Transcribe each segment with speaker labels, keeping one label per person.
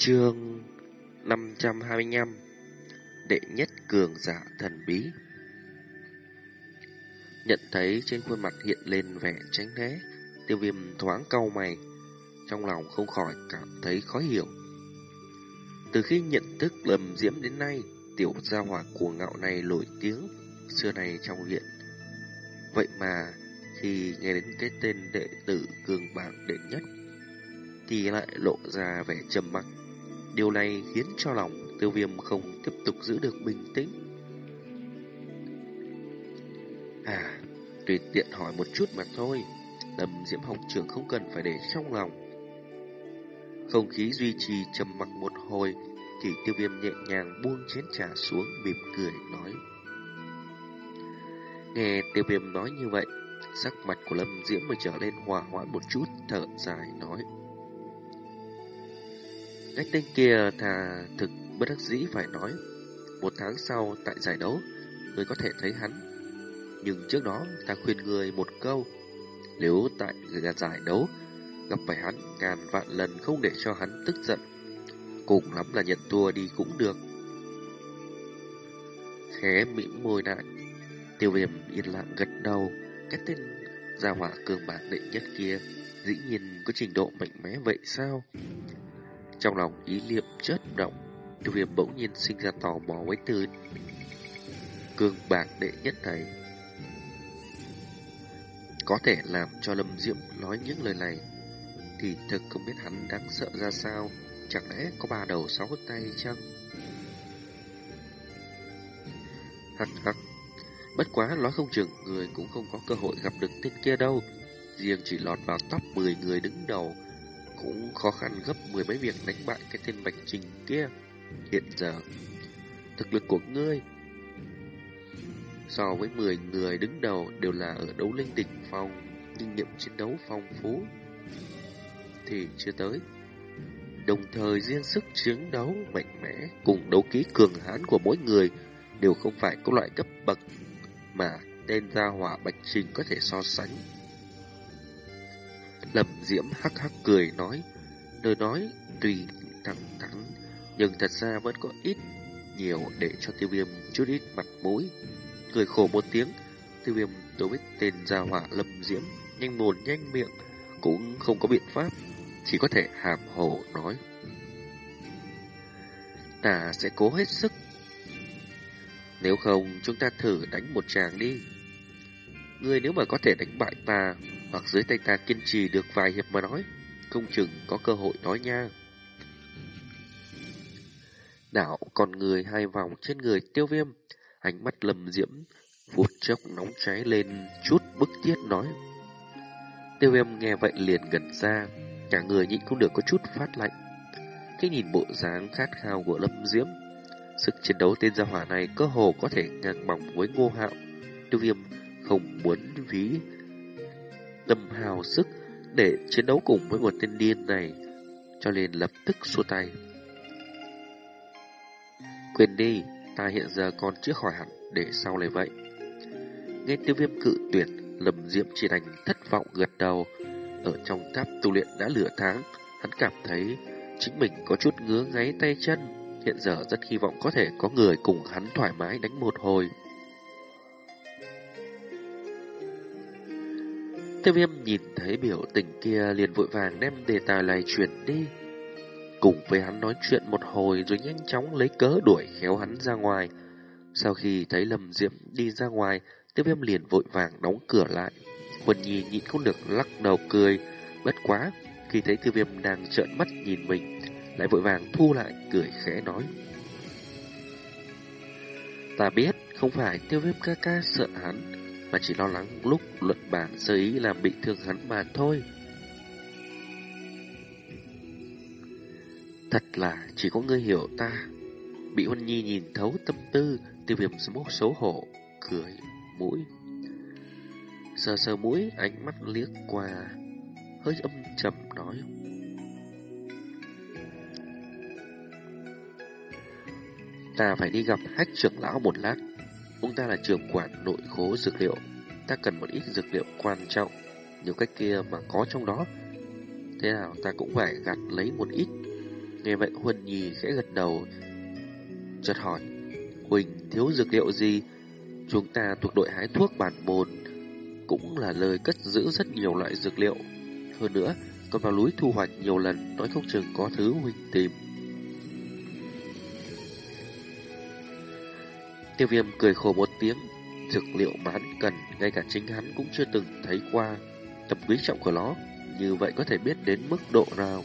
Speaker 1: Chương 525 Đệ nhất cường giả thần bí. Nhận thấy trên khuôn mặt hiện lên vẻ tránh né, Tiêu viêm thoáng cau mày, Trong lòng không khỏi cảm thấy khó hiểu. Từ khi nhận thức lầm diễm đến nay, Tiểu gia hỏa cuồng ngạo này nổi tiếng, Xưa này trong viện Vậy mà khi nghe đến cái tên đệ tử cường bảng đệ nhất, Thì lại lộ ra vẻ trầm mặc. Điều này khiến cho lòng tiêu viêm không tiếp tục giữ được bình tĩnh. À, tùy tiện hỏi một chút mà thôi. Lâm Diễm Học trưởng không cần phải để trong lòng. Không khí duy trì trầm mặc một hồi, thì tiêu viêm nhẹ nhàng buông chén trà xuống, mỉm cười nói. Nghe tiêu viêm nói như vậy, sắc mặt của Lâm Diễm mới trở lên hòa hoãn một chút, thở dài nói. Cái tên kia thà thực bất đắc dĩ phải nói. Một tháng sau tại giải đấu, người có thể thấy hắn. Nhưng trước đó ta khuyên người một câu. Nếu tại giải đấu gặp phải hắn ngàn vạn lần không để cho hắn tức giận. Cùng lắm là nhận thua đi cũng được. khé mỉm môi lại, tiêu viêm yên lặng gật đầu. Cái tên gia hỏa cường bản đệ nhất kia dĩ nhiên có trình độ mạnh mẽ vậy sao? Trong lòng ý niệm chớp động, tiêu viêm bỗng nhiên sinh ra tò mò với tư cương bạc đệ nhất này. Có thể làm cho Lâm diệm nói những lời này, thì thực không biết hắn đáng sợ ra sao, chẳng lẽ có ba đầu sáu tay chăng? Hắc hắc, bất quá nói không chừng người cũng không có cơ hội gặp được tên kia đâu, riêng chỉ lọt vào top 10 người đứng đầu, cũng khó khăn gấp mười mấy việc đánh bại cái tên Bạch Trình kia. Hiện giờ, thực lực của ngươi so với 10 người đứng đầu đều là ở đấu linh đỉnh phong, kinh nghiệm chiến đấu phong phú thì chưa tới. Đồng thời riêng sức chiến đấu mạnh mẽ cùng đấu ký cường hãn của mỗi người đều không phải có loại cấp bậc mà tên gia hỏa Bạch Trình có thể so sánh. Lâm Diễm hắc hắc cười nói, lời nói tùy thẳng thắn, nhưng thật ra vẫn có ít nhiều để cho tiêu viêm chút ít mặt mũi. Cười khổ một tiếng, tiêu viêm đối với tên gia hỏa Lâm Diễm, nhanh mồm nhanh miệng, cũng không có biện pháp, chỉ có thể hàm hồ nói. Ta sẽ cố hết sức. Nếu không, chúng ta thử đánh một tràng đi. Ngươi nếu mà có thể đánh bại ta, hoặc dưới tay ta kiên trì được vài hiệp mà nói, không chừng có cơ hội nói nha. Đảo con người hai vòng trên người tiêu viêm, ánh mắt lầm diễm, phút chốc nóng cháy lên chút bức thiết nói. Tiêu viêm nghe vậy liền gần ra, cả người nhịn không được có chút phát lạnh. Cái nhìn bộ dáng khát khao của lâm diễm, sức chiến đấu tên gia hỏa này cơ hồ có thể ngang bằng với ngô hạo. Tiêu viêm không muốn ví tâm hào sức để chiến đấu cùng với một tên điên này, cho nên lập tức xua tay. Quên đi, ta hiện giờ còn chưa khỏi hẳn, để sau này vậy. Nghe tiêu viêm cự tuyệt, lầm diễm chỉ đành thất vọng gật đầu. Ở trong tháp tu luyện đã lửa tháng, hắn cảm thấy chính mình có chút ngứa ngáy tay chân. Hiện giờ rất hy vọng có thể có người cùng hắn thoải mái đánh một hồi. Tiêu viêm nhìn thấy biểu tình kia liền vội vàng đem đề tài này chuyển đi. Cùng với hắn nói chuyện một hồi rồi nhanh chóng lấy cớ đuổi khéo hắn ra ngoài. Sau khi thấy Lâm Diệm đi ra ngoài, tiêu viêm liền vội vàng đóng cửa lại. Quần Nhi nhịn không được lắc đầu cười. Bất quá, khi thấy tiêu viêm đang trợn mắt nhìn mình, lại vội vàng thu lại cười khẽ nói. Ta biết không phải tiêu viêm ca ca sợ hắn, mà chỉ lo lắng lúc luận bàn sơ ý làm bị thương hắn mà thôi. Thật là chỉ có ngươi hiểu ta. Bị Huân Nhi nhìn thấu tâm tư, tiêu viêm xấu hổ, cười, mũi. Sờ sờ mũi, ánh mắt liếc qua, hơi âm trầm nói. Ta phải đi gặp hách trưởng lão một lát. Ông ta là trưởng quản nội khố dược liệu. Ta cần một ít dược liệu quan trọng. Nhiều cách kia mà có trong đó. Thế nào ta cũng phải gặt lấy một ít. Nghe vậy Huân Nhi khẽ gật đầu, chợt hỏi, Huỳnh thiếu dược liệu gì? Chúng ta thuộc đội hái thuốc bản môn, cũng là lời cất giữ rất nhiều loại dược liệu. Hơn nữa, còn vào núi thu hoạch nhiều lần, nói không chừng có thứ Huỳnh tìm. Tiêu viêm cười khổ một tiếng, dược liệu mà hắn cần, ngay cả chính hắn cũng chưa từng thấy qua. Tầm quý trọng của nó, như vậy có thể biết đến mức độ nào.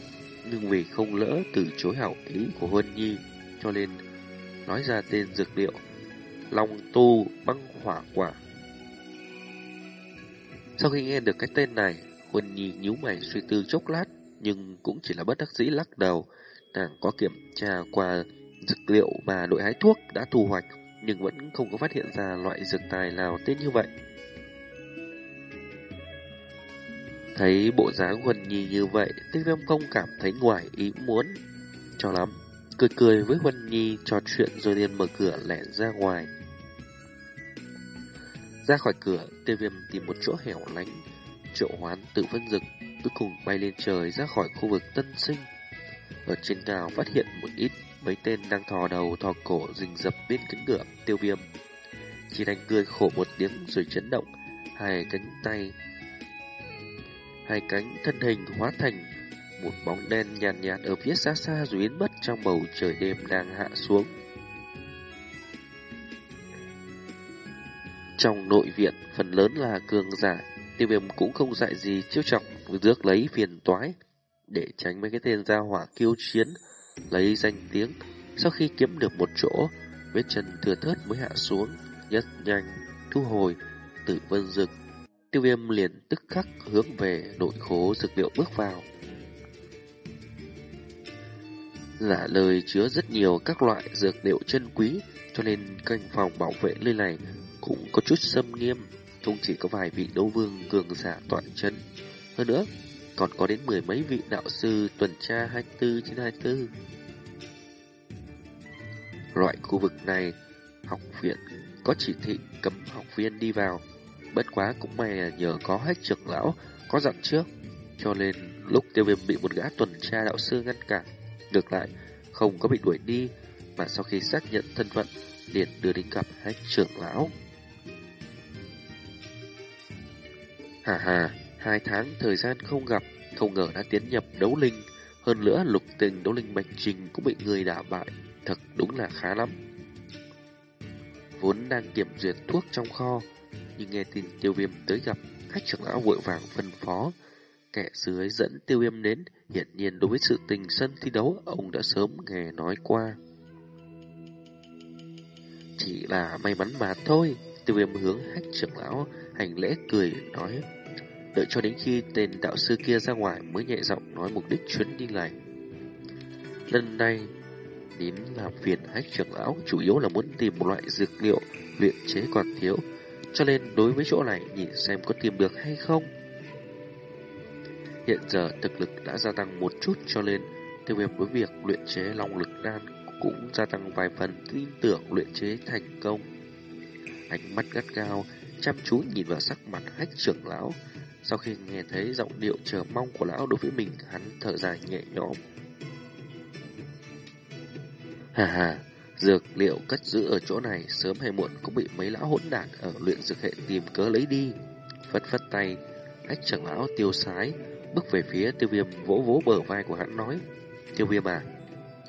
Speaker 1: Nhưng vì không lỡ từ chối hảo ý của Huân Nhi, cho nên nói ra tên dược liệu Long Tu Băng Hỏa Quả. Sau khi nghe được cái tên này, Huân Nhi nhíu mày suy tư chốc lát, nhưng cũng chỉ là bất đắc dĩ lắc đầu. Nàng có kiểm tra qua dược liệu mà đội hái thuốc đã thu hoạch, nhưng vẫn không có phát hiện ra loại dược tài nào tên như vậy. Thấy bộ dáng Huân Nhi như vậy, Tích Viêm không cảm thấy ngoài ý muốn cho lắm. Cười cười với Huân Nhi trò chuyện rồi liền mở cửa lẻn ra ngoài. Ra khỏi cửa, tiêu viêm tìm một chỗ hẻo lánh, triệu hoán tự phân dực, cuối cùng bay lên trời ra khỏi khu vực tân sinh. Ở trên cao phát hiện một ít mấy tên đang thò đầu thò cổ rình rập bên cánh cửa tiêu viêm. Chỉ đành cười khổ một tiếng rồi chấn động, hai cánh tay, hai cánh thân hình hóa thành một bóng đen nhàn nhạt, nhạt ở phía xa xa rồi biến mất trong bầu trời đêm đang hạ xuống. Trong nội viện, phần lớn là cường giả, tiêu viêm cũng không dạy gì chiêu trọng rước lấy phiền toái để tránh mấy cái tên gia hỏa kiêu chiến, lấy danh tiếng. Sau khi kiếm được một chỗ, vết chân thừa thớt mới hạ xuống, nhất nhanh, thu hồi, tử vân rực. Tiêu viêm liền tức khắc hướng về nội khố dược liệu bước vào. Giả lời chứa rất nhiều các loại dược liệu chân quý, cho nên canh phòng bảo vệ nơi này cũng có chút xâm nghiêm, không chỉ có vài vị đấu vương cường giả toàn chân. Hơn nữa, còn có đến mười mấy vị đạo sư tuần tra 24 trên 24. Loại khu vực này, học viện có chỉ thị cấm học viên đi vào. Bất quá cũng may là nhờ có hết trưởng lão có dặn trước, cho nên lúc tiêu viêm bị một gã tuần tra đạo sư ngăn cản, ngược lại không có bị đuổi đi, mà sau khi xác nhận thân phận liền đưa đến gặp hết trưởng lão. Hà hà, hai tháng thời gian không gặp, không ngờ đã tiến nhập đấu linh. Hơn nữa lục tình đấu linh bạch trình cũng bị người đả bại. Thật đúng là khá lắm. Vốn đang kiểm duyệt thuốc trong kho, nhưng nghe tin tiêu viêm tới gặp, khách trưởng lão vội vàng phân phó. Kẻ dưới dẫn tiêu viêm đến, hiện nhiên đối với sự tình sân thi đấu, ông đã sớm nghe nói qua. Chỉ là may mắn mà thôi, tiêu viêm hướng khách trưởng lão hành lễ cười nói đợi cho đến khi tên đạo sư kia ra ngoài mới nhẹ giọng nói mục đích chuyến đi này. Lần này, đến làm phiền hách trưởng lão chủ yếu là muốn tìm một loại dược liệu luyện chế còn thiếu, cho nên đối với chỗ này nhìn xem có tìm được hay không. Hiện giờ thực lực đã gia tăng một chút cho nên tiêu viêm với việc luyện chế long lực đan cũng gia tăng vài phần tin tưởng luyện chế thành công. Ánh mắt gắt gao, chăm chú nhìn vào sắc mặt hách trưởng lão, sau khi nghe thấy giọng điệu chờ mong của lão đối với mình, hắn thở dài nhẹ nhõm. Hà hà, dược liệu cất giữ ở chỗ này sớm hay muộn cũng bị mấy lão hỗn đản ở luyện dược hệ tìm cớ lấy đi. Phất phất tay, ách trưởng lão tiêu sái, bước về phía tiêu viêm vỗ vỗ bờ vai của hắn nói. Tiêu viêm à,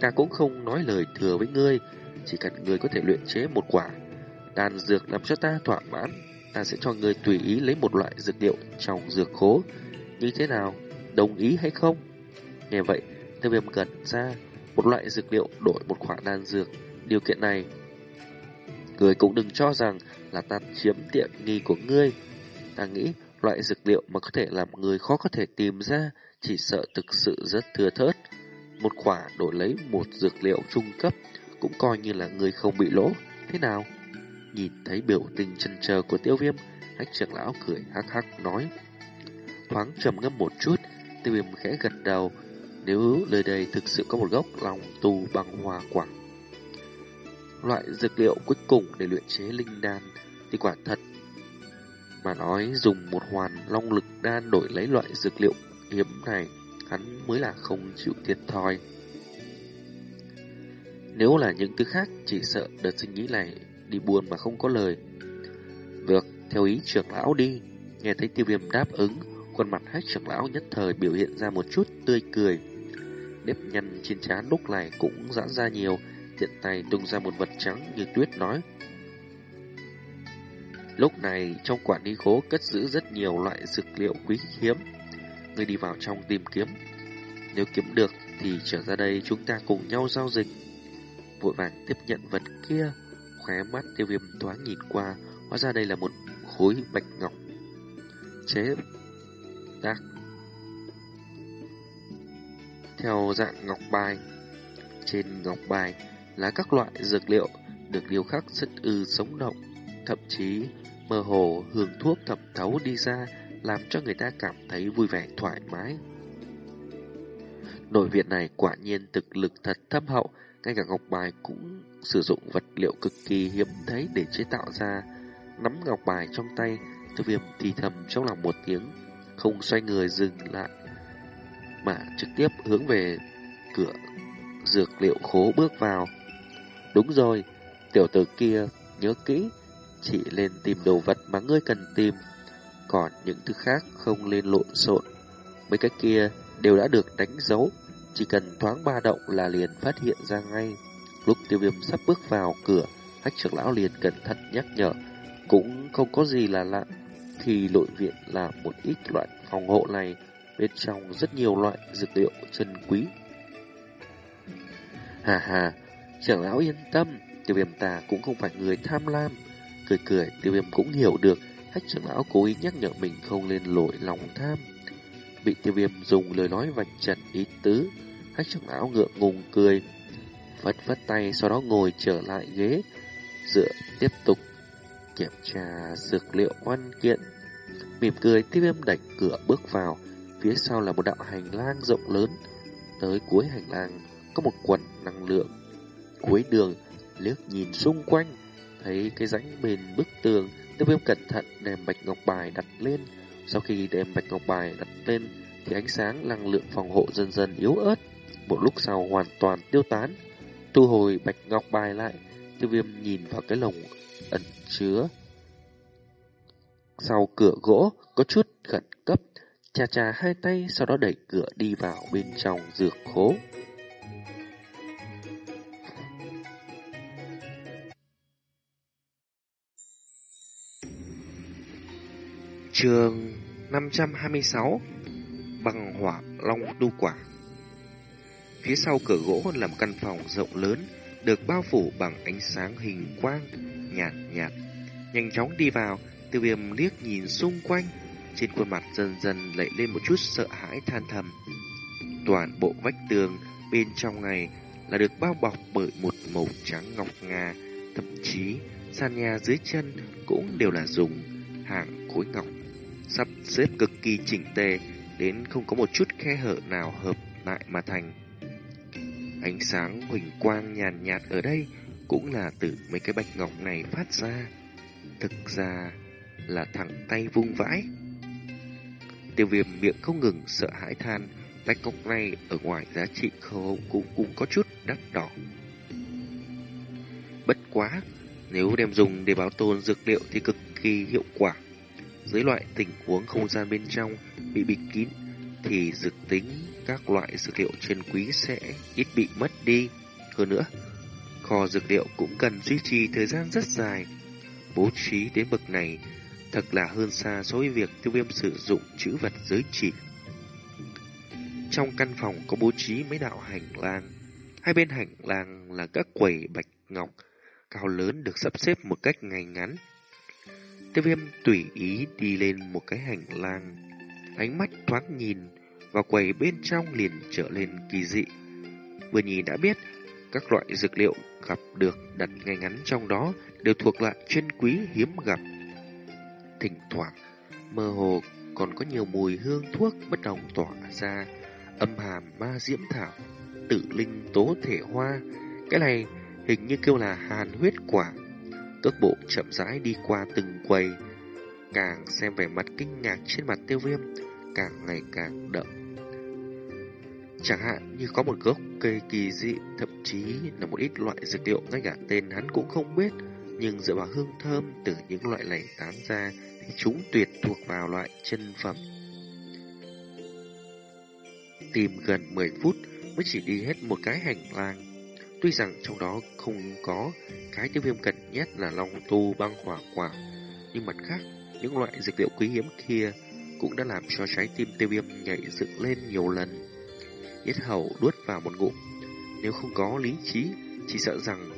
Speaker 1: ta cũng không nói lời thừa với ngươi, chỉ cần ngươi có thể luyện chế một quả đan dược làm cho ta thỏa mãn ta sẽ cho người tùy ý lấy một loại dược liệu trong dược khố. Như thế nào? Đồng ý hay không? Nghe vậy, tiêu viêm gần ra một loại dược liệu đổi một khoản đan dược. Điều kiện này, người cũng đừng cho rằng là ta chiếm tiện nghi của ngươi. Ta nghĩ loại dược liệu mà có thể làm người khó có thể tìm ra, chỉ sợ thực sự rất thừa thớt. Một quả đổi lấy một dược liệu trung cấp cũng coi như là người không bị lỗ. Thế nào? Nhìn thấy biểu tình chần chờ của tiêu viêm, hách trưởng lão cười hắc hắc nói. Thoáng trầm ngâm một chút, tiêu viêm khẽ gật đầu. Nếu nơi đây thực sự có một gốc lòng tù bằng hoa quả. Loại dược liệu cuối cùng để luyện chế linh đan thì quả thật. Mà nói dùng một hoàn long lực đan đổi lấy loại dược liệu hiếm này, hắn mới là không chịu thiệt thòi. Nếu là những thứ khác, chỉ sợ đợt sinh nghĩ này đi buồn mà không có lời. Được, theo ý trưởng lão đi. Nghe thấy tiêu viêm đáp ứng, khuôn mặt hách trưởng lão nhất thời biểu hiện ra một chút tươi cười. Nếp nhăn trên trán lúc này cũng giãn ra nhiều, tiện tay tung ra một vật trắng như tuyết nói. Lúc này trong quản lý khố cất giữ rất nhiều loại dược liệu quý hiếm. Người đi vào trong tìm kiếm. Nếu kiếm được thì trở ra đây chúng ta cùng nhau giao dịch. Vội vàng tiếp nhận vật kia, khóe mắt tiêu viêm thoáng nhìn qua, hóa ra đây là một khối bạch ngọc chế tác theo dạng ngọc bài. Trên ngọc bài là các loại dược liệu được điêu khắc rất ư sống động, thậm chí mơ hồ hương thuốc thẩm thấu đi ra làm cho người ta cảm thấy vui vẻ thoải mái. Nội viện này quả nhiên thực lực thật thâm hậu, ngay cả ngọc bài cũng sử dụng vật liệu cực kỳ hiếm thấy để chế tạo ra. Nắm ngọc bài trong tay, tiêu viêm thì thầm trong lòng một tiếng, không xoay người dừng lại, mà trực tiếp hướng về cửa dược liệu khố bước vào. Đúng rồi, tiểu tử kia, nhớ kỹ, chỉ lên tìm đồ vật mà ngươi cần tìm, còn những thứ khác không lên lộn xộn. Mấy cái kia đều đã được đánh dấu, chỉ cần thoáng ba động là liền phát hiện ra ngay. Lúc tiêu viêm sắp bước vào cửa, hách trưởng lão liền cẩn thận nhắc nhở, cũng không có gì là lạ. Thì nội viện là một ít loại phòng hộ này, bên trong rất nhiều loại dược liệu chân quý. Hà hà, trưởng lão yên tâm, tiêu viêm ta cũng không phải người tham lam. Cười cười, tiêu viêm cũng hiểu được, hách trưởng lão cố ý nhắc nhở mình không lên lội lòng tham. Bị tiêu viêm dùng lời nói vạch trần ý tứ, hách trong lão ngượng ngùng cười, vất vất tay sau đó ngồi trở lại ghế, dựa tiếp tục kiểm tra dược liệu văn kiện. Mỉm cười tiêu viêm đẩy cửa bước vào, phía sau là một đạo hành lang rộng lớn. Tới cuối hành lang có một quần năng lượng. Cuối đường liếc nhìn xung quanh, thấy cái rãnh bên bức tường, tiêu viêm cẩn thận đem bạch ngọc bài đặt lên. Sau khi đem bạch ngọc bài đặt lên thì ánh sáng năng lượng phòng hộ dần dần yếu ớt. Một lúc sau hoàn toàn tiêu tán. Thu hồi bạch ngọc bài lại, tiêu viêm nhìn vào cái lồng ẩn chứa. Sau cửa gỗ có chút khẩn cấp, chà chà hai tay sau đó đẩy cửa đi vào bên trong dược khố. Trường 526 Bằng hỏa long đu quả Phía sau cửa gỗ là một căn phòng rộng lớn, Được bao phủ bằng ánh sáng hình quang, Nhạt nhạt. Nhanh chóng đi vào, Tiêu viêm liếc nhìn xung quanh, Trên khuôn mặt dần dần lệ lên một chút sợ hãi than thầm. Toàn bộ vách tường Bên trong này là được bao bọc bởi một màu trắng ngọc ngà, Thậm chí sàn nhà dưới chân cũng đều là dùng hàng khối ngọc. Sắp xếp cực kỳ chỉnh tề, đến không có một chút khe hở nào hợp lại mà thành. Ánh sáng huỳnh quang nhàn nhạt ở đây cũng là từ mấy cái bạch ngọc này phát ra. Thực ra là thẳng tay vung vãi. Tiêu viêm miệng không ngừng sợ hãi than, bạch ngọc này ở ngoài giá trị không cũng cũng có chút đắt đỏ. Bất quá, nếu đem dùng để bảo tồn dược liệu thì cực kỳ hiệu quả. Dưới loại tình huống không gian bên trong bị bịt kín thì dược tính các loại dược liệu chân quý sẽ ít bị mất đi. Hơn nữa, kho dược liệu cũng cần duy trì thời gian rất dài. Bố trí đến bậc này thật là hơn xa so với việc tiêu viêm sử dụng chữ vật giới chỉ. Trong căn phòng có bố trí mấy đạo hành lang. Hai bên hành lang là các quầy bạch ngọc cao lớn được sắp xếp một cách ngay ngắn. Tiêu viêm tùy ý đi lên một cái hành lang. Ánh mắt thoáng nhìn vào quầy bên trong liền trở lên kỳ dị. Vừa nhìn đã biết các loại dược liệu gặp được đặt ngay ngắn trong đó đều thuộc loại chân quý hiếm gặp. Thỉnh thoảng, mơ hồ còn có nhiều mùi hương thuốc bất đồng tỏa ra, âm hàm ma diễm thảo, tử linh tố thể hoa. Cái này hình như kêu là hàn huyết quả. Cước bộ chậm rãi đi qua từng quầy, càng xem vẻ mặt kinh ngạc trên mặt tiêu viêm, càng ngày càng đậm. Chẳng hạn như có một gốc cây kỳ dị, thậm chí là một ít loại dược liệu ngay cả tên hắn cũng không biết, nhưng dựa vào hương thơm từ những loại này tán ra thì chúng tuyệt thuộc vào loại chân phẩm. Tìm gần 10 phút mới chỉ đi hết một cái hành lang. Tuy rằng trong đó không có cái tiêu viêm cần nhất là long tu băng hỏa quả, nhưng mặt khác, những loại dược liệu quý hiếm kia cũng đã làm cho trái tim tiêu viêm nhảy dựng lên nhiều lần. Yết hầu đuốt vào một ngụm, nếu không có lý trí, chỉ sợ rằng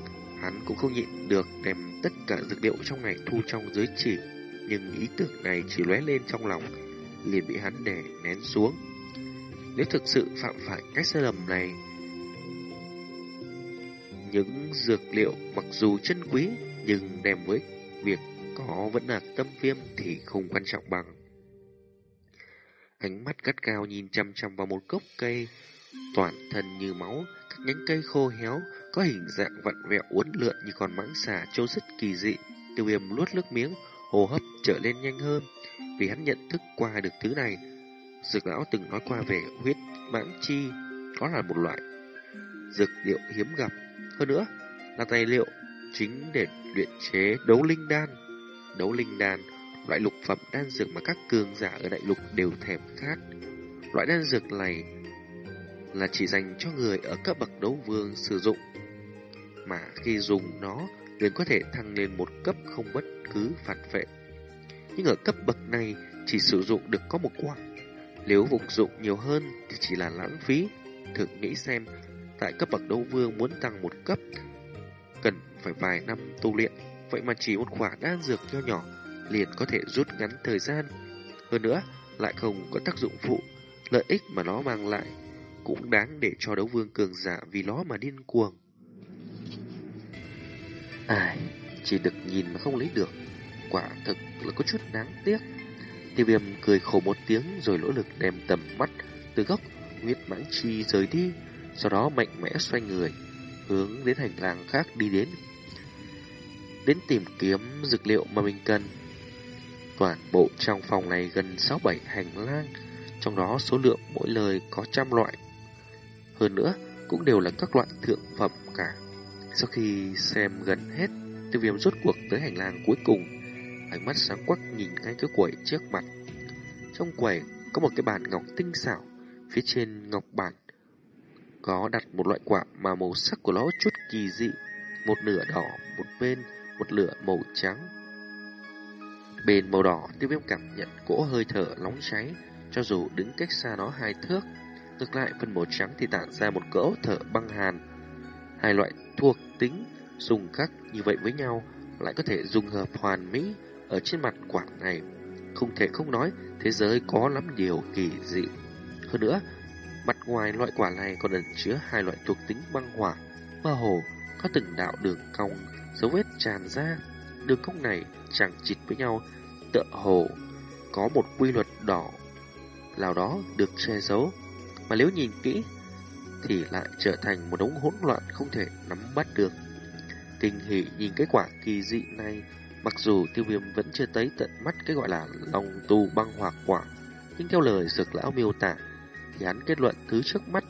Speaker 1: hắn cũng không nhịn được đem tất cả dược liệu trong ngày thu trong giới chỉ. Nhưng ý tưởng này chỉ lóe lên trong lòng, liền bị hắn đè nén xuống. Nếu thực sự phạm phải cái sai lầm này, những dược liệu mặc dù chân quý nhưng đem với việc có vẫn là tâm viêm thì không quan trọng bằng. Ánh mắt gắt cao nhìn chăm chăm vào một gốc cây, toàn thân như máu, các nhánh cây khô héo, có hình dạng vặn vẹo uốn lượn như con mãng xà trông rất kỳ dị. Tiêu viêm luốt nước miếng, hô hấp trở lên nhanh hơn, vì hắn nhận thức qua được thứ này. Dược lão từng nói qua về huyết mãng chi, đó là một loại dược liệu hiếm gặp. Hơn nữa, là tài liệu chính để luyện chế đấu linh đan. Đấu linh đan, loại lục phẩm đan dược mà các cường giả ở đại lục đều thèm khát. Loại đan dược này là chỉ dành cho người ở cấp bậc đấu vương sử dụng. Mà khi dùng nó, liền có thể thăng lên một cấp không bất cứ phản vệ. Nhưng ở cấp bậc này, chỉ sử dụng được có một quả. Nếu phục dụng nhiều hơn thì chỉ là lãng phí. Thử nghĩ xem, tại cấp bậc đấu vương muốn tăng một cấp, cần phải vài năm tu luyện. Vậy mà chỉ một quả đan dược nho nhỏ liền có thể rút ngắn thời gian. Hơn nữa, lại không có tác dụng phụ, lợi ích mà nó mang lại cũng đáng để cho đấu vương cường giả vì nó mà điên cuồng. Ai, chỉ được nhìn mà không lấy được, quả thực là có chút đáng tiếc. Tiêu viêm cười khổ một tiếng rồi nỗ lực đem tầm mắt từ góc huyết mãng chi rời đi, sau đó mạnh mẽ xoay người, hướng đến hành lang khác đi đến. Đến tìm kiếm dược liệu mà mình cần. Toàn bộ trong phòng này gần 6-7 hành lang, trong đó số lượng mỗi lời có trăm loại. Hơn nữa, cũng đều là các loại thượng phẩm cả. Sau khi xem gần hết, tiêu viêm rốt cuộc tới hành lang cuối cùng, ánh mắt sáng quắc nhìn ngay cái quầy trước mặt. Trong quầy có một cái bàn ngọc tinh xảo, phía trên ngọc bàn có đặt một loại quả mà màu sắc của nó chút kỳ dị, một nửa đỏ, một bên một lửa màu trắng. Bên màu đỏ, tiêu viêm cảm nhận cỗ hơi thở nóng cháy, cho dù đứng cách xa nó hai thước. Ngược lại, phần màu trắng thì tản ra một cỗ thở băng hàn. Hai loại thuộc tính dùng khác như vậy với nhau lại có thể dùng hợp hoàn mỹ ở trên mặt quả này. Không thể không nói, thế giới có lắm điều kỳ dị. Hơn nữa, mặt ngoài loại quả này còn ẩn chứa hai loại thuộc tính băng hỏa, mơ hồ, có từng đạo đường cong dấu vết tràn ra. Đường cong này chẳng chịt với nhau, tựa hồ có một quy luật đỏ nào đó được che giấu. Mà nếu nhìn kỹ, thì lại trở thành một đống hỗn loạn không thể nắm bắt được. Kinh hỉ nhìn cái quả kỳ dị này, mặc dù tiêu viêm vẫn chưa tới tận mắt cái gọi là lòng tu băng hỏa quả, nhưng theo lời dược lão miêu tả, thì hắn kết luận thứ trước mắt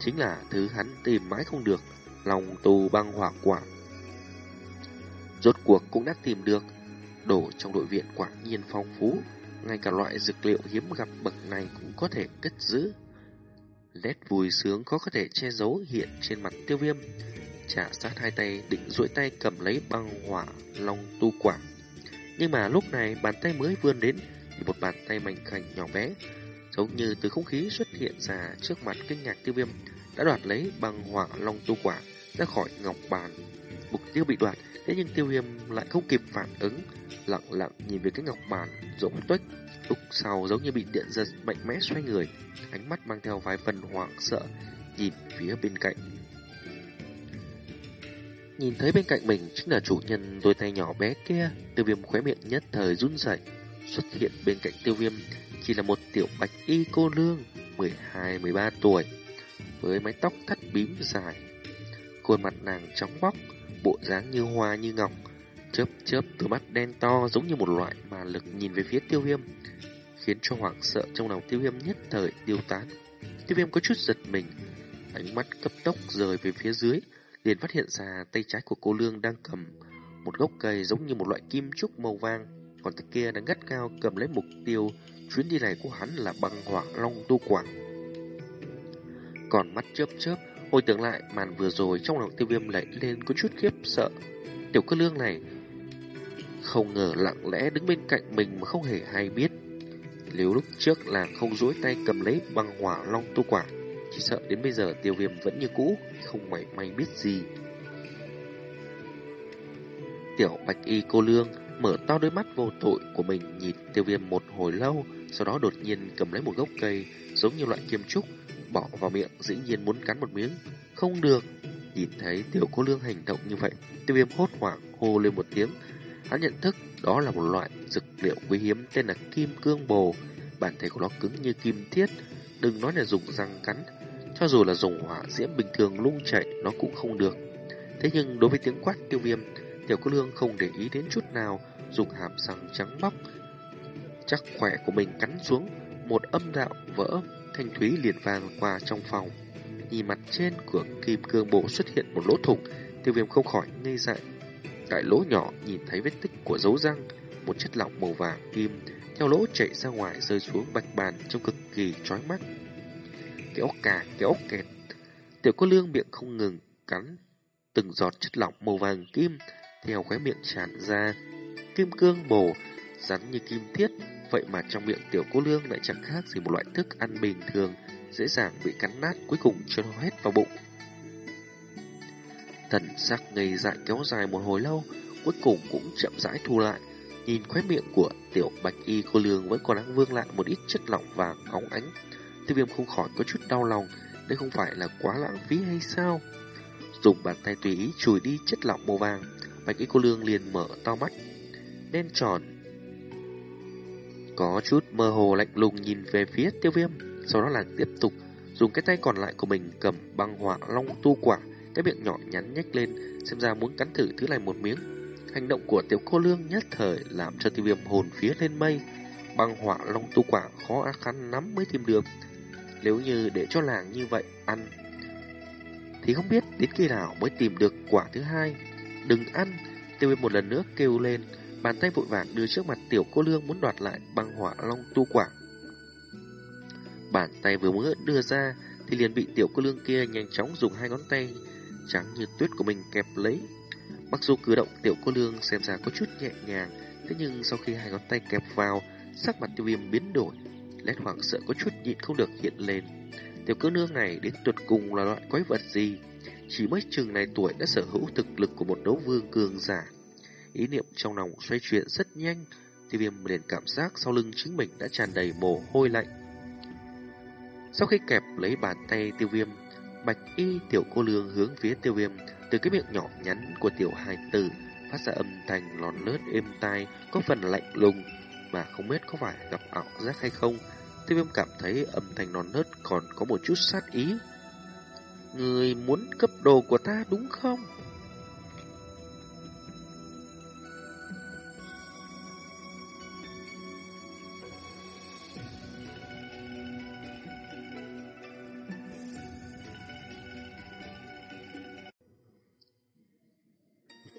Speaker 1: chính là thứ hắn tìm mãi không được, lòng tu băng hỏa quả. Rốt cuộc cũng đã tìm được, đồ trong đội viện quả nhiên phong phú, ngay cả loại dược liệu hiếm gặp bậc này cũng có thể cất giữ. Nét vui sướng khó có thể che giấu hiện trên mặt tiêu viêm. Trả sát hai tay định duỗi tay cầm lấy băng hỏa long tu quả. Nhưng mà lúc này bàn tay mới vươn đến thì một bàn tay mảnh khảnh nhỏ bé giống như từ không khí xuất hiện ra trước mặt kinh ngạc tiêu viêm đã đoạt lấy băng hỏa long tu quả ra khỏi ngọc bàn. Mục tiêu bị đoạt Thế nhưng tiêu viêm lại không kịp phản ứng, lặng lặng nhìn về cái ngọc bàn rỗng tuếch, lúc sau giống như bị điện giật mạnh mẽ xoay người, ánh mắt mang theo vài phần hoảng sợ, nhìn phía bên cạnh. Nhìn thấy bên cạnh mình chính là chủ nhân đôi tay nhỏ bé kia, tiêu viêm khóe miệng nhất thời run rẩy. Xuất hiện bên cạnh tiêu viêm chỉ là một tiểu bạch y cô lương 12-13 tuổi với mái tóc thắt bím dài. Khuôn mặt nàng trắng bóc bộ dáng như hoa như ngọc, chớp chớp từ mắt đen to giống như một loại mà lực nhìn về phía tiêu viêm, khiến cho hoảng sợ trong lòng tiêu viêm nhất thời tiêu tán. Tiêu viêm có chút giật mình, Ánh mắt cấp tốc rời về phía dưới, liền phát hiện ra tay trái của cô Lương đang cầm một gốc cây giống như một loại kim trúc màu vàng, còn tay kia đang gắt cao cầm lấy mục tiêu chuyến đi này của hắn là băng hỏa long tu quảng Còn mắt chớp chớp, hồi tưởng lại màn vừa rồi trong lòng tiêu viêm lại lên có chút khiếp sợ. Tiểu cơ lương này không ngờ lặng lẽ đứng bên cạnh mình mà không hề hay biết. Nếu lúc trước là không duỗi tay cầm lấy băng hỏa long tu quả, chỉ sợ đến bây giờ tiêu viêm vẫn như cũ, không mảy may biết gì. Tiểu bạch y cô lương mở to đôi mắt vô tội của mình nhìn tiêu viêm một hồi lâu, sau đó đột nhiên cầm lấy một gốc cây giống như loại kiêm trúc, bỏ vào miệng dĩ nhiên muốn cắn một miếng. Không được, nhìn thấy tiểu cô lương hành động như vậy, tiêu viêm hốt hoảng hô lên một tiếng. Hắn nhận thức đó là một loại dược liệu quý hiếm tên là kim cương bồ, bản thể của nó cứng như kim thiết, đừng nói là dùng răng cắn, cho dù là dùng hỏa diễm bình thường lung chạy nó cũng không được. Thế nhưng đối với tiếng quát tiêu viêm, tiểu cô lương không để ý đến chút nào, dùng hàm răng trắng bóc. Chắc khỏe của mình cắn xuống, một âm đạo vỡ, thanh thúy liền vàng qua trong phòng. Nhìn mặt trên của kim cương bộ xuất hiện một lỗ thủng, tiêu viêm không khỏi ngây dại. Tại lỗ nhỏ nhìn thấy vết tích của dấu răng, một chất lỏng màu vàng kim theo lỗ chạy ra ngoài rơi xuống bạch bàn trông cực kỳ chói mắt kéo cà kéo kẹt. Tiểu cô lương miệng không ngừng cắn từng giọt chất lỏng màu vàng kim theo khóe miệng tràn ra. Kim cương bổ, rắn như kim thiết, vậy mà trong miệng tiểu cô lương lại chẳng khác gì một loại thức ăn bình thường, dễ dàng bị cắn nát cuối cùng cho nó hết vào bụng. Thần sắc ngây dại kéo dài một hồi lâu, cuối cùng cũng chậm rãi thu lại. Nhìn khóe miệng của tiểu bạch y cô lương vẫn còn đang vương lại một ít chất lỏng vàng óng ánh, Tiêu viêm không khỏi có chút đau lòng, đây không phải là quá lãng phí hay sao? Dùng bàn tay tùy ý chùi đi chất lỏng màu vàng, bạch y cô lương liền mở to mắt, đen tròn. Có chút mơ hồ lạnh lùng nhìn về phía tiêu viêm, sau đó là tiếp tục dùng cái tay còn lại của mình cầm băng hỏa long tu quả, cái miệng nhỏ nhắn nhếch lên, xem ra muốn cắn thử thứ này một miếng. Hành động của tiểu cô lương nhất thời làm cho tiêu viêm hồn phía lên mây, băng hỏa long tu quả khó khăn lắm mới tìm được, nếu như để cho làng như vậy ăn Thì không biết đến khi nào mới tìm được quả thứ hai. Đừng ăn Tiêu viêm một lần nữa kêu lên. Bàn tay vội vàng đưa trước mặt tiểu cô lương Muốn đoạt lại băng hỏa long tu quả Bàn tay vừa mới đưa ra Thì liền bị tiểu cô lương kia nhanh chóng dùng hai ngón tay Trắng như tuyết của mình kẹp lấy Mặc dù cử động tiểu cô lương xem ra có chút nhẹ nhàng, Thế nhưng sau khi hai ngón tay kẹp vào, Sắc mặt tiêu viêm biến đổi, Nét hoảng sợ có chút nhịn không được hiện lên. Tiểu cô nương này đến tuyệt cùng là loại quái vật gì? Chỉ mới chừng này tuổi đã sở hữu thực lực của một đấu vương cường giả. Ý niệm trong lòng xoay chuyển rất nhanh, tiêu viêm liền cảm giác sau lưng chính mình đã tràn đầy mồ hôi lạnh. Sau khi kẹp lấy bàn tay tiêu viêm, bạch y tiểu cô lương hướng phía tiêu viêm từ cái miệng nhỏ nhắn của tiểu hài tử phát ra âm thanh lòn lớt êm tai có phần lạnh lùng mà không biết có phải gặp ảo giác hay không. Tiêu viêm cảm thấy âm thanh non nớt còn có một chút sát ý. Người muốn cấp đồ của ta đúng không?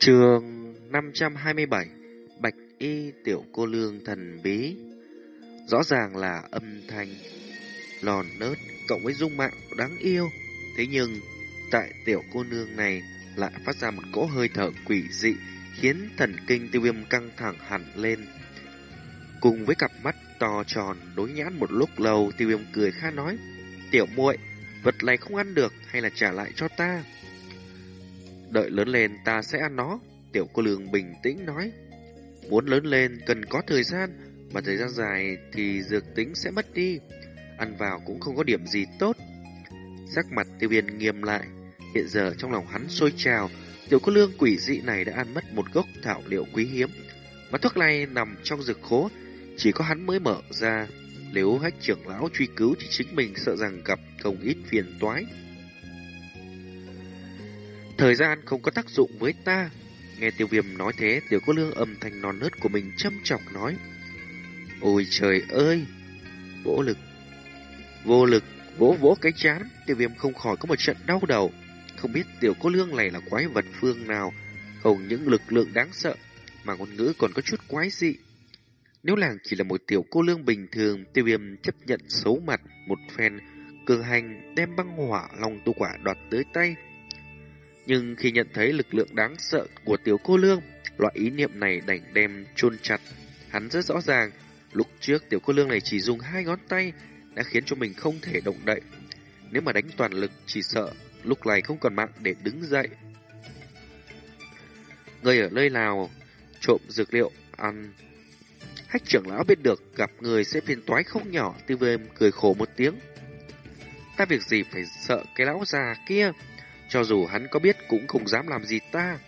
Speaker 1: Trường 527 Bạch Y Tiểu Cô Lương Thần Bí Rõ ràng là âm thanh lòn nớt cộng với dung mạo đáng yêu. Thế nhưng, tại tiểu cô nương này lại phát ra một cỗ hơi thở quỷ dị, khiến thần kinh tiêu viêm căng thẳng hẳn lên. Cùng với cặp mắt to tròn đối nhãn một lúc lâu, tiêu viêm cười khá nói, Tiểu muội vật này không ăn được hay là trả lại cho ta? Đợi lớn lên ta sẽ ăn nó, tiểu cô lương bình tĩnh nói. Muốn lớn lên cần có thời gian, mà thời gian dài thì dược tính sẽ mất đi. Ăn vào cũng không có điểm gì tốt. Sắc mặt tiêu viên nghiêm lại. Hiện giờ trong lòng hắn sôi trào, tiểu cô lương quỷ dị này đã ăn mất một gốc thảo liệu quý hiếm. Mà thuốc này nằm trong dược khố, chỉ có hắn mới mở ra. Nếu hách trưởng lão truy cứu thì chính mình sợ rằng gặp không ít phiền toái. Thời gian không có tác dụng với ta. Nghe tiêu viêm nói thế, tiểu cô lương âm thanh non nớt của mình châm chọc nói. Ôi trời ơi! Vỗ lực! Vô lực! Vỗ vỗ cái chán, tiêu viêm không khỏi có một trận đau đầu. Không biết tiểu cô lương này là quái vật phương nào, không những lực lượng đáng sợ, mà ngôn ngữ còn có chút quái dị. Nếu làng chỉ là một tiểu cô lương bình thường, tiêu viêm chấp nhận xấu mặt một phen, cường hành đem băng hỏa lòng tu quả đoạt tới tay. Nhưng khi nhận thấy lực lượng đáng sợ của tiểu cô lương, loại ý niệm này đành đem chôn chặt. Hắn rất rõ ràng, lúc trước tiểu cô lương này chỉ dùng hai ngón tay đã khiến cho mình không thể động đậy. Nếu mà đánh toàn lực chỉ sợ lúc này không còn mạng để đứng dậy. Người ở nơi nào trộm dược liệu ăn Hách trưởng lão biết được gặp người sẽ phiền toái không nhỏ, tiêu viêm cười khổ một tiếng. Ta việc gì phải sợ cái lão già kia, cho dù hắn có biết cũng không dám làm gì ta.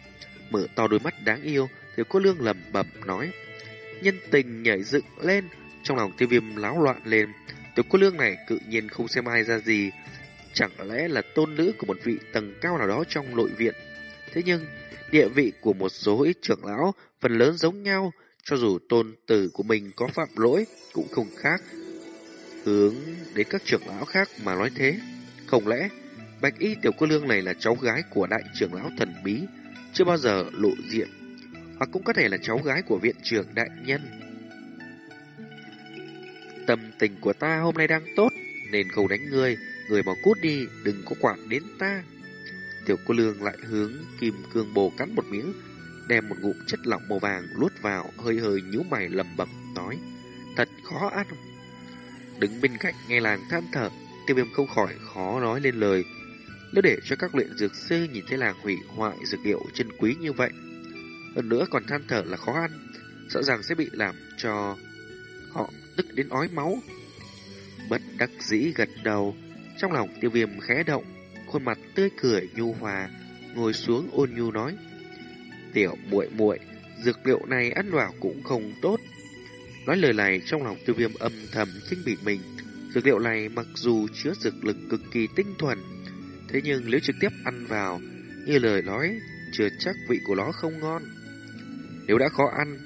Speaker 1: Mở to đôi mắt đáng yêu, thiếu cô lương lầm bẩm nói. Nhân tình nhảy dựng lên, trong lòng tiêu viêm láo loạn lên. Tiểu cô lương này cự nhiên không xem ai ra gì, chẳng lẽ là tôn nữ của một vị tầng cao nào đó trong nội viện. Thế nhưng, địa vị của một số ít trưởng lão phần lớn giống nhau, cho dù tôn tử của mình có phạm lỗi cũng không khác. Hướng đến các trưởng lão khác mà nói thế. Không lẽ Bạch y tiểu cô lương này là cháu gái của đại trưởng lão thần bí, chưa bao giờ lộ diện. Hoặc cũng có thể là cháu gái của viện trưởng đại nhân. Tâm tình của ta hôm nay đang tốt, nên không đánh ngươi, người mà cút đi, đừng có quản đến ta. Tiểu cô lương lại hướng kim cương bồ cắn một miếng, đem một ngụm chất lỏng màu vàng luốt vào, hơi hơi nhíu mày lầm bẩm nói, thật khó ăn. Đứng bên cạnh nghe làng than thở, tiêu viêm không khỏi khó nói lên lời. Nếu để cho các luyện dược sư nhìn thấy làng hủy hoại dược liệu chân quý như vậy, hơn nữa còn than thở là khó ăn, sợ rằng sẽ bị làm cho họ tức đến ói máu. Bất đắc dĩ gật đầu, trong lòng tiêu viêm khẽ động, khuôn mặt tươi cười nhu hòa, ngồi xuống ôn nhu nói. Tiểu muội muội, dược liệu này ăn vào cũng không tốt. Nói lời này trong lòng tiêu viêm âm thầm khinh bỉ mình. Dược liệu này mặc dù chứa dược lực cực kỳ tinh thuần, thế nhưng nếu trực tiếp ăn vào, như lời nói, chưa chắc vị của nó không ngon. Nếu đã khó ăn,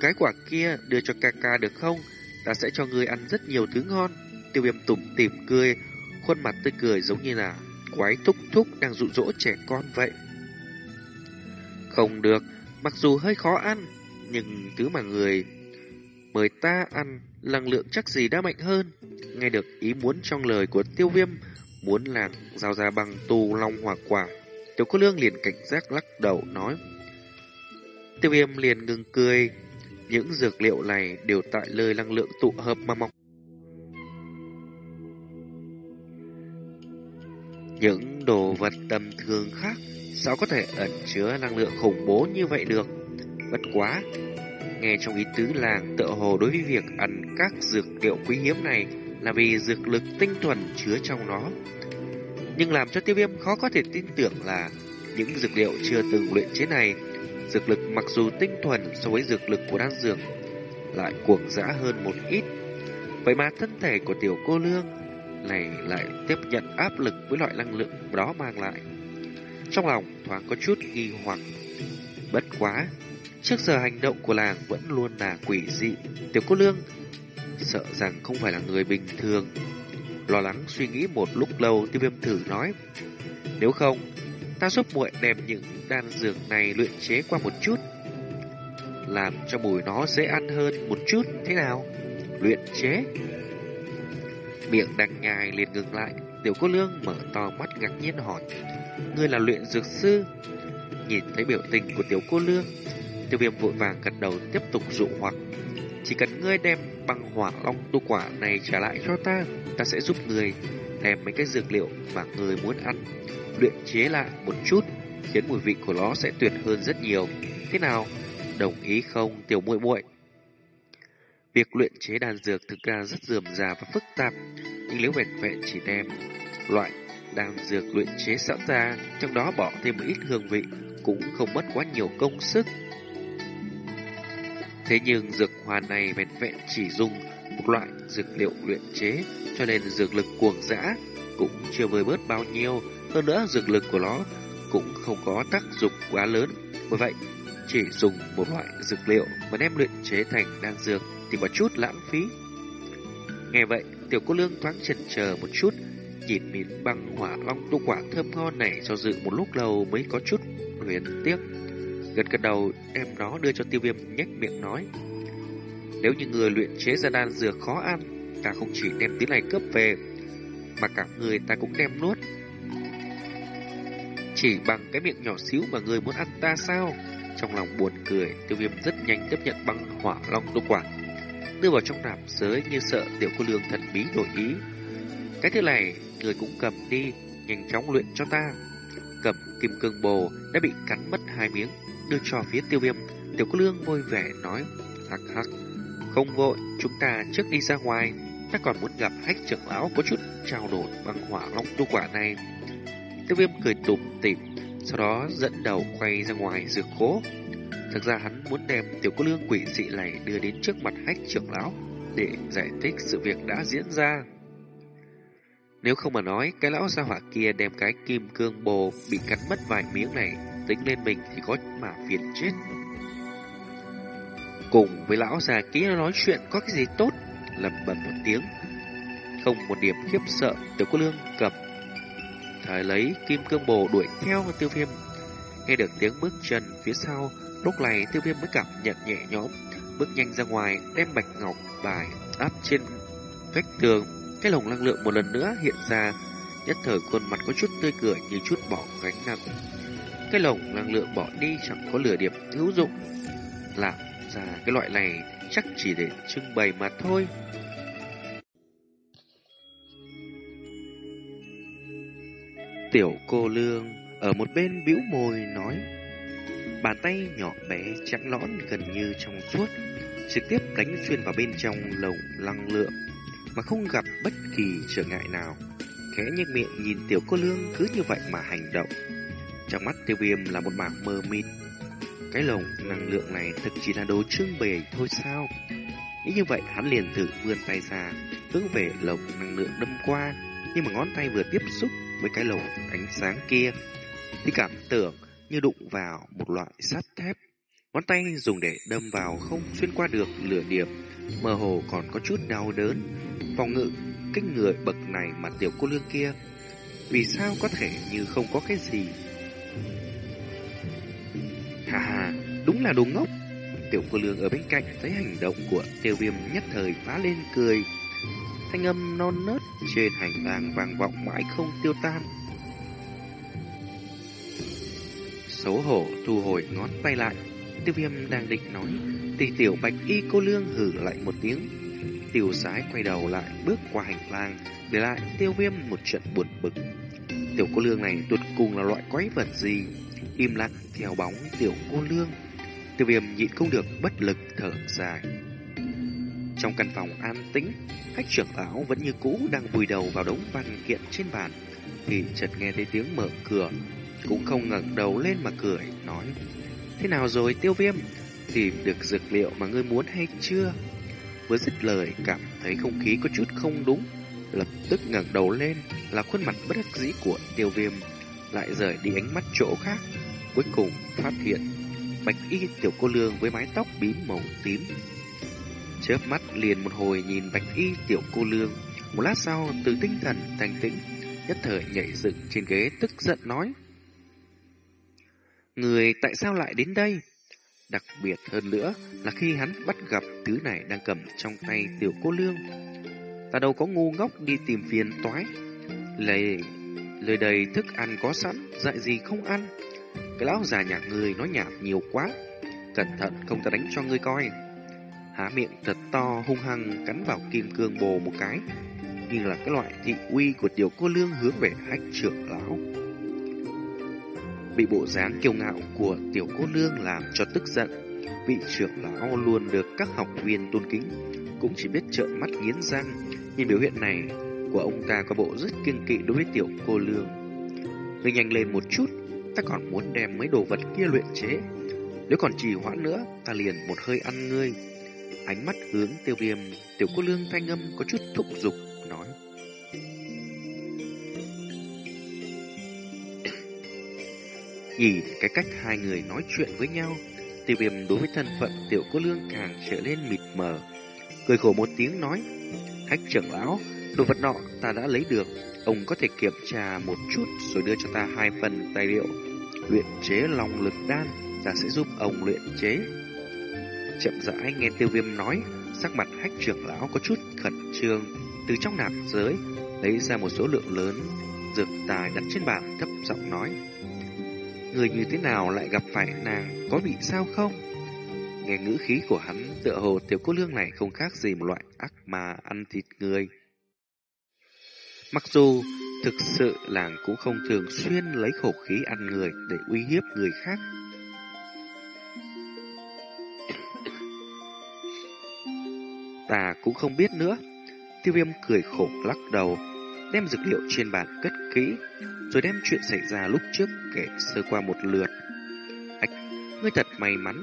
Speaker 1: cái quả kia đưa cho ca ca được không? Ta sẽ cho người ăn rất nhiều thứ ngon. Tiêu viêm tủm tỉm cười, khuôn mặt tươi cười giống như là quái thúc thúc đang dụ dỗ trẻ con vậy. Không được, mặc dù hơi khó ăn, nhưng thứ mà người mời ta ăn, năng lượng chắc gì đã mạnh hơn. Nghe được ý muốn trong lời của tiêu viêm, muốn làng giao ra bằng tù long hỏa quả. Tiểu cô lương liền cảnh giác lắc đầu nói. Tiêu viêm liền ngừng cười, những dược liệu này đều tại lời năng lượng tụ hợp mà mọc. Những đồ vật tầm thường khác sao có thể ẩn chứa năng lượng khủng bố như vậy được? Bất quá, nghe trong ý tứ làng tựa hồ đối với việc ăn các dược liệu quý hiếm này là vì dược lực tinh thuần chứa trong nó. Nhưng làm cho tiêu viêm khó có thể tin tưởng là những dược liệu chưa từng luyện chế này, dược lực mặc dù tinh thuần so với dược lực của đan dược, lại cuồng dã hơn một ít. Vậy mà thân thể của tiểu cô lương này lại tiếp nhận áp lực với loại năng lượng đó mang lại. Trong lòng thoáng có chút nghi hoặc. Bất quá, trước giờ hành động của làng vẫn luôn là quỷ dị. Tiểu cô lương sợ rằng không phải là người bình thường. Lo lắng suy nghĩ một lúc lâu, tiêu viêm thử nói. Nếu không, ta giúp muội đem những đan dược này luyện chế qua một chút. Làm cho mùi nó dễ ăn hơn một chút, thế nào? Luyện chế? Miệng đang nhai liền ngừng lại, tiểu cô lương mở to mắt ngạc nhiên hỏi. Ngươi là luyện dược sư? Nhìn thấy biểu tình của tiểu cô lương, tiêu viêm vội vàng gật đầu tiếp tục dụ hoặc. Chỉ cần ngươi đem băng hỏa long tu quả này trả lại cho ta, ta sẽ giúp ngươi đem mấy cái dược liệu mà ngươi muốn ăn, luyện chế lại một chút, khiến mùi vị của nó sẽ tuyệt hơn rất nhiều. Thế nào? Đồng ý không, tiểu muội muội? Việc luyện chế đan dược thực ra rất dườm già và phức tạp, nhưng nếu vẹn vẹn chỉ đem loại đan dược luyện chế sẵn ra, trong đó bỏ thêm một ít hương vị, cũng không mất quá nhiều công sức. Thế nhưng dược hoàn này vẹn vẹn chỉ dùng một loại dược liệu luyện chế, cho nên dược lực cuồng dã cũng chưa vơi bớt bao nhiêu. Hơn nữa dược lực của nó cũng không có tác dụng quá lớn. Bởi vậy, chỉ dùng một loại dược liệu mà đem luyện chế thành đan dược thì có chút lãng phí. Nghe vậy, tiểu cô lương thoáng chần chờ một chút, nhìn miếng băng hỏa long tu quả thơm ngon này cho dự một lúc lâu mới có chút luyến tiếc. Gật gật đầu, em nó đưa cho tiêu viêm nhếch miệng nói. Nếu như người luyện chế ra đan dược khó ăn, ta không chỉ đem tí này cướp về, mà cả người ta cũng đem nuốt. Chỉ bằng cái miệng nhỏ xíu mà người muốn ăn ta sao? Trong lòng buồn cười, tiêu viêm rất nhanh tiếp nhận băng hỏa long đô quả. Đưa vào trong nạp giới như sợ tiểu cô lương thần bí đổi ý. Cái thứ này, người cũng cầm đi, nhanh chóng luyện cho ta. Cầm kim cương bồ đã bị cắn mất hai miếng, đưa cho phía tiêu viêm. Tiểu cô lương vui vẻ nói, hắc hắc, không vội, chúng ta trước đi ra ngoài. Ta còn muốn gặp hách trưởng lão có chút trao đổi bằng hỏa long tu quả này. Tiêu viêm cười tủm tỉm, sau đó dẫn đầu quay ra ngoài dược cố. Thực ra hắn muốn đem tiểu cô lương quỷ dị này đưa đến trước mặt hách trưởng lão để giải thích sự việc đã diễn ra. Nếu không mà nói, cái lão gia hỏa kia đem cái kim cương bồ bị cắn mất vài miếng này tính lên mình thì có mà phiền chết. Cùng với lão già kia nói chuyện có cái gì tốt, lầm bầm một tiếng. Không một điểm khiếp sợ, tiểu cô lương cầm. Thời lấy kim cương bồ đuổi theo tiêu viêm. Nghe được tiếng bước chân phía sau, lúc này tiêu viêm mới cảm nhận nhẹ nhõm, bước nhanh ra ngoài, đem bạch ngọc bài áp trên vách tường. Cái lồng năng lượng một lần nữa hiện ra, nhất thời khuôn mặt có chút tươi cười như chút bỏ gánh nặng. Cái lồng năng lượng bỏ đi chẳng có lửa điểm hữu dụng, làm ra cái loại này chắc chỉ để trưng bày mà thôi. Tiểu cô lương ở một bên bĩu môi nói Bàn tay nhỏ bé trắng nõn gần như trong suốt Trực tiếp cánh xuyên vào bên trong lồng năng lượng Mà không gặp bất kỳ trở ngại nào. Khẽ nhếch miệng nhìn tiểu cô lương cứ như vậy mà hành động. Trong mắt tiêu viêm là một mảng mơ mịt. Cái lồng năng lượng này thực chỉ là đồ trưng bày thôi sao? Nghĩ như vậy, hắn liền thử vươn tay ra, Hướng về lồng năng lượng đâm qua, Nhưng mà ngón tay vừa tiếp xúc với cái lồng ánh sáng kia, Thì cảm tưởng như đụng vào một loại sắt thép. Ngón tay dùng để đâm vào không xuyên qua được lửa điểm, Mơ hồ còn có chút đau đớn. Phòng ngự kinh người bậc này mà tiểu cô lương kia, Vì sao có thể như không có cái gì? Hà hà, đúng là đồ ngốc. Tiểu cô lương ở bên cạnh thấy hành động của tiêu viêm nhất thời phá lên cười. Thanh âm non nớt trên hành lang vang vọng mãi không tiêu tan. Xấu hổ thu hồi ngón tay lại. Tiêu viêm đang định nói Thì tiểu bạch y cô lương hử lại một tiếng. Tiểu sái quay đầu lại bước qua hành lang Để lại tiêu viêm một trận buồn bực. Tiểu cô lương này tuột cùng là loại quái vật gì? Im lặng, theo bóng tiểu cô lương. Tiêu viêm nhịn không được, bất lực thở dài. Trong căn phòng an tĩnh Khách trưởng lão vẫn như cũ đang vùi đầu vào đống văn kiện trên bàn. Thì chợt nghe thấy tiếng mở cửa. Cũng không ngẩng đầu lên mà cười, Nói, Thế nào rồi, tiêu viêm? Tìm được dược liệu mà ngươi muốn hay chưa? Vừa dứt lời, cảm thấy không khí có chút không đúng. Lập tức ngẩng đầu lên Là khuôn mặt bất đắc dĩ của tiêu viêm, Lại rời đi ánh mắt chỗ khác, Cuối cùng phát hiện Bạch y tiểu cô lương với mái tóc bím màu tím Chớp mắt liền một hồi nhìn bạch y tiểu cô lương, Một lát sau từ tinh thần thanh tĩnh, Nhất thời nhảy dựng trên ghế tức giận nói, Người tại sao lại đến đây? Đặc biệt hơn nữa là khi hắn bắt gặp thứ này đang cầm trong tay tiểu cô lương. Ta đâu có ngu ngốc đi tìm phiền toái. Lời, lời đầy thức ăn có sẵn, dạy gì không ăn. Cái lão già nhà người nói nhảm nhiều quá. Cẩn thận không ta đánh cho ngươi coi. Há miệng thật to hung hăng cắn vào kim cương bồ một cái. Như là cái loại thị uy của tiểu cô lương hướng về hách trưởng lão. Bị bộ dáng kiêu ngạo của tiểu cô lương làm cho tức giận Vị trưởng lão luôn được các học viên tôn kính Cũng chỉ biết trợn mắt nghiến răng. Nhìn biểu hiện này của ông ta có bộ rất kiêng kỵ đối với tiểu cô lương. Người nhanh lên một chút Ta còn muốn đem mấy đồ vật kia luyện chế. Nếu còn trì hoãn nữa Ta liền một hơi ăn ngươi. Ánh mắt hướng tiêu viêm Tiểu cô lương thanh âm có chút thúc giục Nói. Nhìn cái cách hai người nói chuyện với nhau, tiêu viêm đối với thân phận tiểu cô lương càng trở lên mịt mờ. Cười khổ một tiếng nói, Hách trưởng lão, đồ vật nọ ta đã lấy được. Ông có thể kiểm tra một chút rồi đưa cho ta hai phần tài liệu. Luyện chế lòng lực đan, ta sẽ giúp ông luyện chế. Chậm rãi nghe tiêu viêm nói, sắc mặt hách trưởng lão có chút khẩn trương. Từ trong nạp giới, lấy ra một số lượng lớn, dược tài đặt trên bàn thấp giọng nói. Người như thế nào lại gặp phải nàng, có bị sao không? Nghe ngữ khí của hắn, tựa hồ tiểu cô lương này không khác gì một loại ác mà ăn thịt người. Mặc dù thực sự làng cũng không thường xuyên lấy khẩu khí ăn người để uy hiếp người khác. Ta cũng không biết nữa. Tiêu viêm cười khổ lắc đầu, đem dược liệu trên bàn cất kỹ, rồi đem chuyện xảy ra lúc trước kể sơ qua một lượt. Ách, ngươi thật may mắn.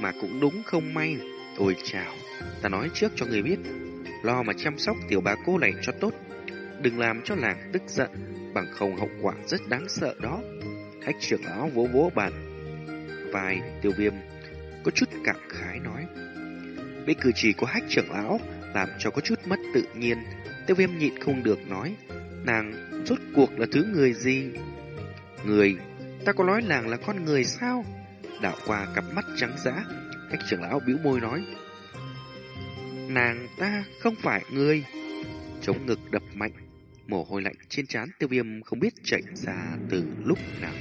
Speaker 1: Mà cũng đúng không may. Ôi chào, ta nói trước cho người biết, lo mà chăm sóc tiểu bà cô này cho tốt. Đừng làm cho làng tức giận, bằng không hậu quả rất đáng sợ đó. Hách trưởng lão vỗ vỗ bàn. vài tiêu viêm có chút cảm khái nói. Với cử chỉ của hách trưởng lão làm cho có chút mất tự nhiên. Tiêu viêm nhịn không được nói. Nàng rốt cuộc là thứ người gì? Người, ta có nói nàng là con người sao? đạo qua cặp mắt trắng dã, cách trưởng lão bĩu môi nói. Nàng ta không phải người. Chống ngực đập mạnh, mồ hôi lạnh trên trán tiêu viêm không biết chạy ra từ lúc nào.